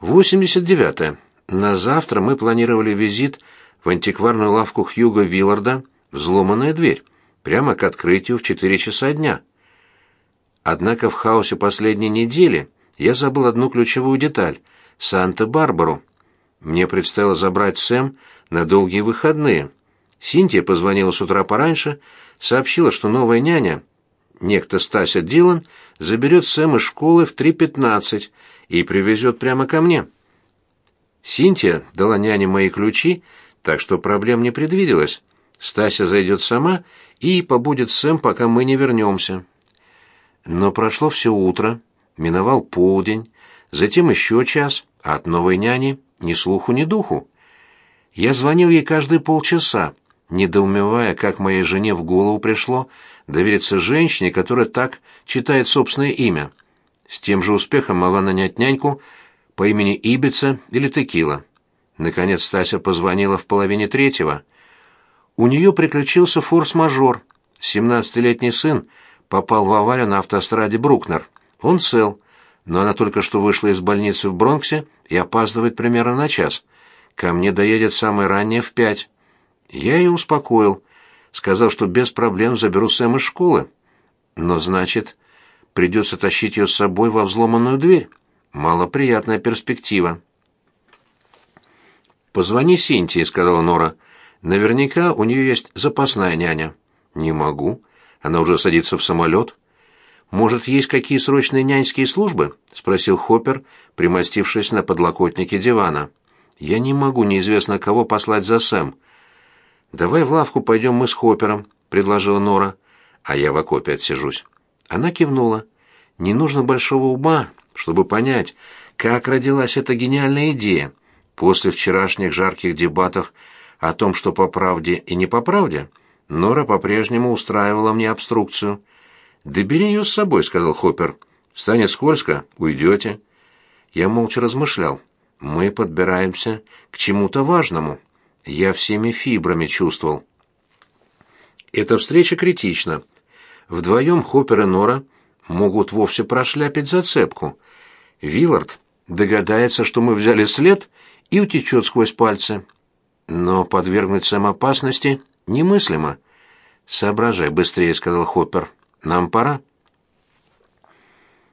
89. -е. На завтра мы планировали визит в антикварную лавку Хьюга Вилларда «Взломанная дверь», прямо к открытию в 4 часа дня. Однако в хаосе последней недели я забыл одну ключевую деталь — Санта-Барбару. Мне предстояло забрать Сэм на долгие выходные. Синтия позвонила с утра пораньше, сообщила, что новая няня, некто Стася Дилан, заберет Сэм из школы в 3.15 и привезет прямо ко мне. Синтия дала няне мои ключи, так что проблем не предвиделось. Стася зайдет сама и побудет Сэм, пока мы не вернемся. Но прошло все утро, миновал полдень, затем еще час, а от новой няни ни слуху, ни духу. Я звонил ей каждые полчаса, недоумевая, как моей жене в голову пришло довериться женщине, которая так читает собственное имя. С тем же успехом могла нанять няньку по имени Ибица или Текила. Наконец Стася позвонила в половине третьего. У нее приключился форс-мажор. Семнадцатилетний сын попал в аварию на автостраде Брукнер. Он цел, но она только что вышла из больницы в Бронксе и опаздывает примерно на час. Ко мне доедет самое раннее в пять. Я ее успокоил, сказал, что без проблем заберу Сэм из школы. Но, значит, придется тащить ее с собой во взломанную дверь. Малоприятная перспектива. «Позвони Синтии», — сказала Нора. «Наверняка у нее есть запасная няня». «Не могу. Она уже садится в самолет». «Может, есть какие срочные няньские службы?» — спросил Хоппер, примостившись на подлокотнике дивана. «Я не могу неизвестно кого послать за Сэм». «Давай в лавку пойдем мы с Хоппером», — предложила Нора. «А я в окопе отсижусь». Она кивнула. «Не нужно большого ума, чтобы понять, как родилась эта гениальная идея. После вчерашних жарких дебатов о том, что по правде и не по правде, Нора по-прежнему устраивала мне обструкцию». «Да бери ее с собой», — сказал Хоппер. «Станет скользко, уйдете». Я молча размышлял. «Мы подбираемся к чему-то важному. Я всеми фибрами чувствовал». Эта встреча критична. Вдвоем Хоппер и Нора могут вовсе прошляпить зацепку. Виллард догадается, что мы взяли след, и утечет сквозь пальцы. Но подвергнуть самоопасности немыслимо. «Соображай быстрее», — сказал Хоппер. Нам пора.